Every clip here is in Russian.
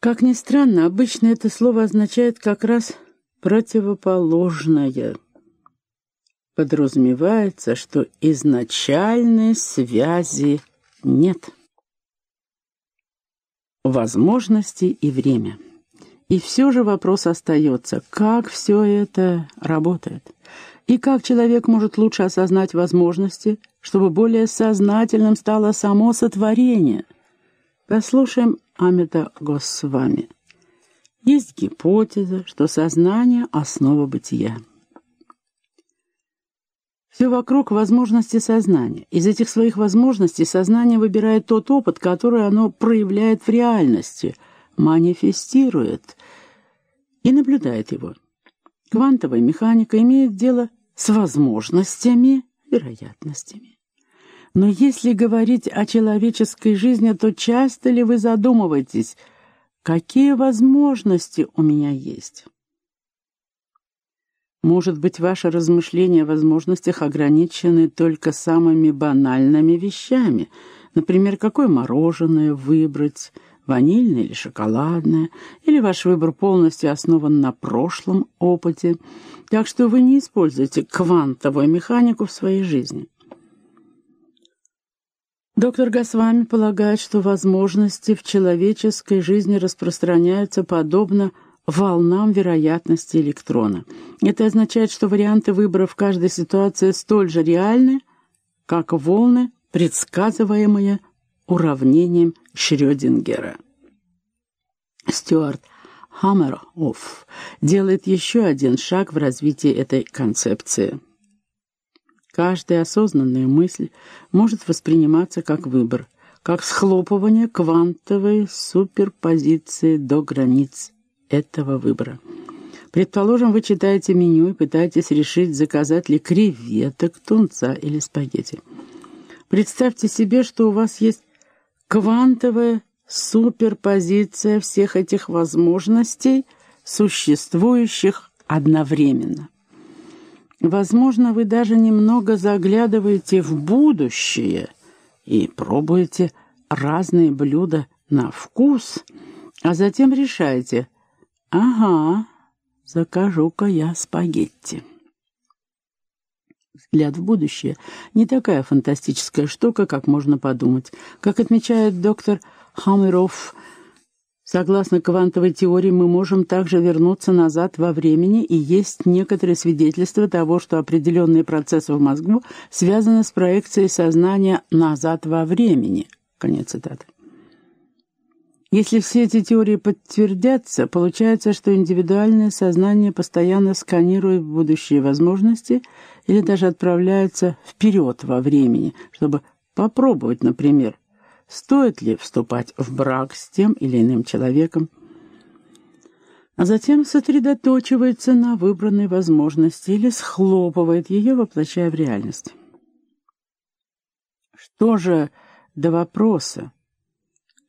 Как ни странно, обычно это слово означает как раз противоположное. Подразумевается, что изначальной связи нет. Возможности и время. И все же вопрос остается, как все это работает? И как человек может лучше осознать возможности, чтобы более сознательным стало само сотворение? Послушаем Амита Госвами. Есть гипотеза, что сознание — основа бытия. Все вокруг возможности сознания. Из этих своих возможностей сознание выбирает тот опыт, который оно проявляет в реальности, манифестирует и наблюдает его. Квантовая механика имеет дело с возможностями, вероятностями. Но если говорить о человеческой жизни, то часто ли вы задумываетесь, какие возможности у меня есть? Может быть, ваши размышления о возможностях ограничены только самыми банальными вещами. Например, какое мороженое выбрать, ванильное или шоколадное, или ваш выбор полностью основан на прошлом опыте, так что вы не используете квантовую механику в своей жизни. Доктор Госвами полагает, что возможности в человеческой жизни распространяются подобно волнам вероятности электрона. Это означает, что варианты выбора в каждой ситуации столь же реальны, как волны, предсказываемые уравнением Шрёдингера. Стюарт Хаммерhoff делает еще один шаг в развитии этой концепции. Каждая осознанная мысль может восприниматься как выбор, как схлопывание квантовой суперпозиции до границ этого выбора. Предположим, вы читаете меню и пытаетесь решить, заказать ли креветок, тунца или спагетти. Представьте себе, что у вас есть квантовая суперпозиция всех этих возможностей, существующих одновременно. Возможно, вы даже немного заглядываете в будущее и пробуете разные блюда на вкус, а затем решаете «Ага, закажу-ка я спагетти». Взгляд в будущее — не такая фантастическая штука, как можно подумать. Как отмечает доктор Хаммеров, Согласно квантовой теории, мы можем также вернуться назад во времени, и есть некоторые свидетельства того, что определенные процессы в мозгу связаны с проекцией сознания назад во времени. Конец цитаты. Если все эти теории подтвердятся, получается, что индивидуальное сознание постоянно сканирует будущие возможности или даже отправляется вперед во времени, чтобы попробовать, например, стоит ли вступать в брак с тем или иным человеком, а затем сосредоточивается на выбранной возможности или схлопывает ее, воплощая в реальность. Что же до вопроса,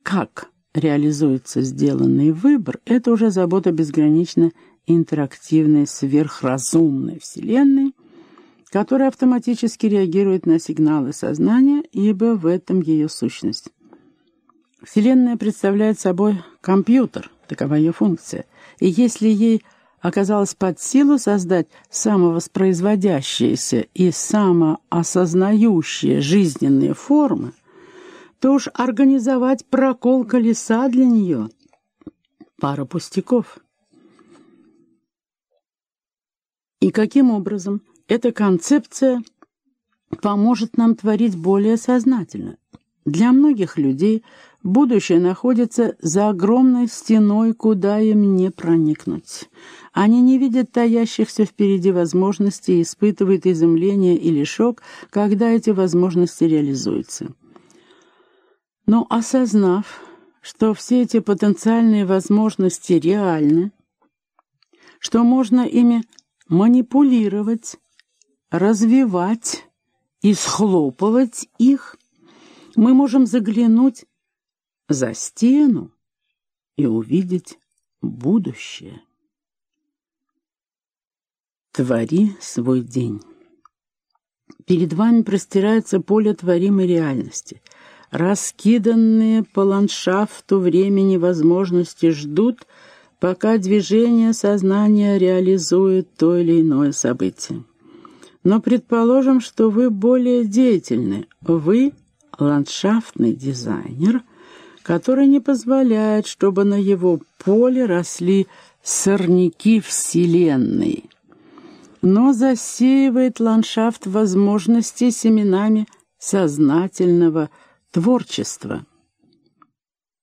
как реализуется сделанный выбор, это уже забота безгранично интерактивной сверхразумной Вселенной, которая автоматически реагирует на сигналы сознания, ибо в этом ее сущность. Вселенная представляет собой компьютер, такова ее функция, и если ей оказалось под силу создать самовоспроизводящиеся и самоосознающие жизненные формы, то уж организовать прокол колеса для нее — пара пустяков. И каким образом эта концепция поможет нам творить более сознательно. Для многих людей будущее находится за огромной стеной, куда им не проникнуть. Они не видят таящихся впереди возможностей и испытывают изумление или шок, когда эти возможности реализуются. Но осознав, что все эти потенциальные возможности реальны, что можно ими манипулировать, развивать и схлопывать их, мы можем заглянуть за стену и увидеть будущее. Твори свой день. Перед вами простирается поле творимой реальности. раскиданные по ландшафту времени возможности ждут, пока движение сознания реализует то или иное событие. Но предположим, что вы более деятельны. Вы ландшафтный дизайнер, который не позволяет, чтобы на его поле росли сорняки Вселенной, но засеивает ландшафт возможностей семенами сознательного творчества.